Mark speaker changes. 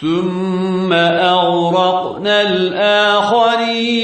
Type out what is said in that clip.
Speaker 1: ثم أغرقنا الآخرين.